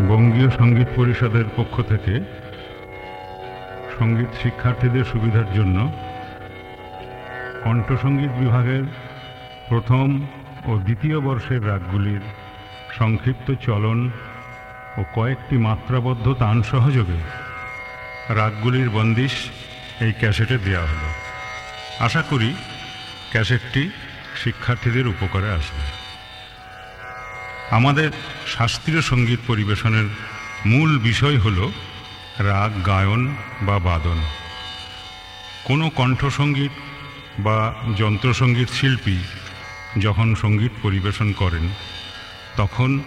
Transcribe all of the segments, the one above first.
বঙ্গীয় সংগীত পরিষদের পক্ষ থেকে সংগীত শিক্ষার্থীদের সুবিধার জন্য কণ্ঠসঙ্গীত বিভাগের প্রথম ও দ্বিতীয় বর্ষের রাগগুলির সংক্ষিপ্ত চলন ও কয়েকটি মাত্রাবদ্ধ তান সহযোগে রাগগুলির বন্দিশ এই ক্যাসেটে দেওয়া হলো। আশা করি ক্যাসেটটি শিক্ষার্থীদের উপকারে আসবে। আমাদের শাস্ত্রীয় সংগীত পরিবেশনের মূল বিষয় হল রাগ, গায়ন বা বাদন। কোনো কণ্ঠসঙ্গীত বা যন্ত্রসঙ্গীত শিল্পী যখন সংগীত পরিবেশন করেন, তখন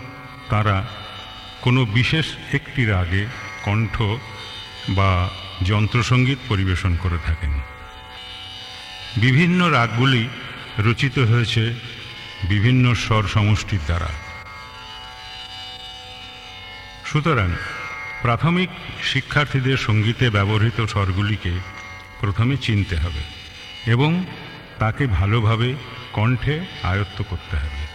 তারা কোনো বিশেষ একটি রাগে কণ্ঠ বা যন্ত্রসঙ্গীত পরিবেশন করে থাকেন। বিভিন্ন রাগগুলি রচিত হয়েছে বিভিন্ন স্বর সমষ্টির দ্বারা। সুতরাং প্রাথমিক শিক্ষার্থীদের সঙ্গীতে ব্যবহৃত স্বরগুলিকে প্রথমে চিনতে হবে এবং তাকে ভালোভাবে কণ্ঠে আয়ত্ত করতে হবে।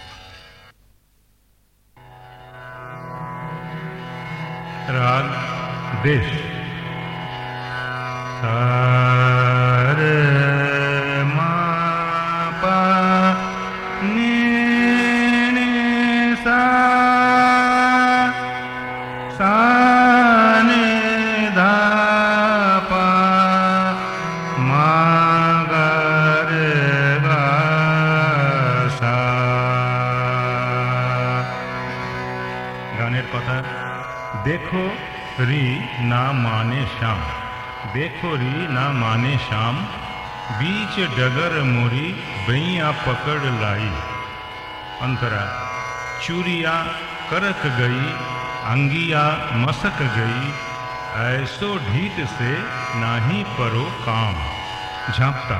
রাগ, দেশ। সারে গানের কথা देखो री ना माने श्याम देखो री ना माने श्याम बीच डगर मोरी बैया पकड़ लाई अंतरा चूरिया करक गई अंगिया मसक गई ऐसो ढीठ से नाही परो काम झांपता